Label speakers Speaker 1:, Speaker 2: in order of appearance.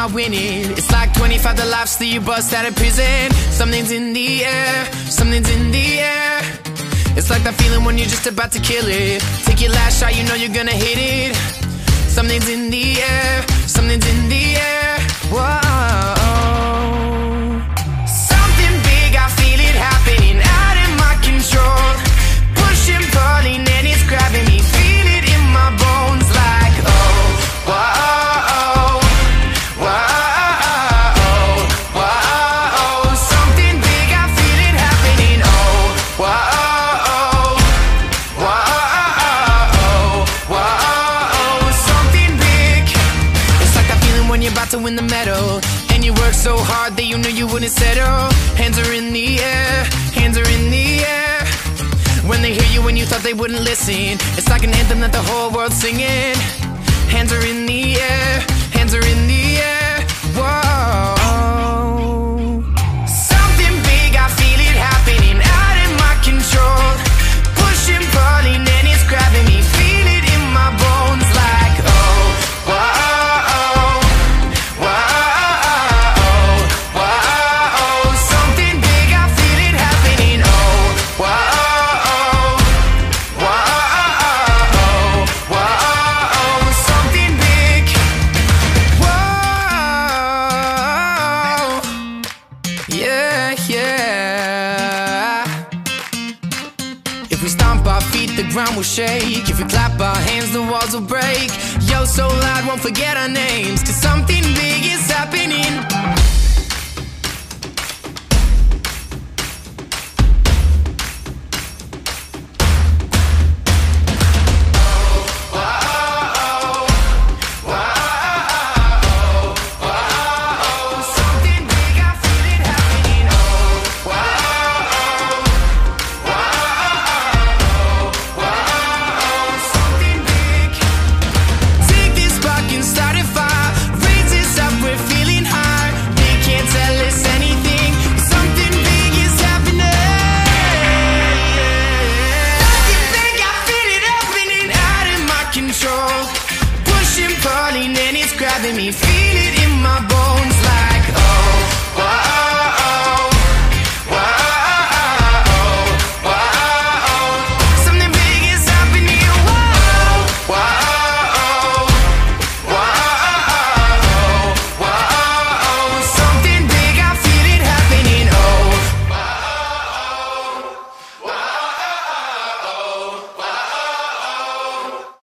Speaker 1: party, you might win it. It's like 25 the lives that you bust out of prison. Something's in the air, something's in the air. It's like that feeling when you're just about to kill it. Take your last shot, you know you're gonna hit it. Something's in the air, to win the medal. And you worked so hard that you knew you wouldn't settle. Hands are in the air, hands are in the air. When they hear you when you thought they wouldn't listen. It's like an anthem that the whole world's singing. Hands are in the air, stomp our feet, the ground will shake. If we clap our hands, the walls will break. Yo, so loud, won't forget our names. Cause something me. Feel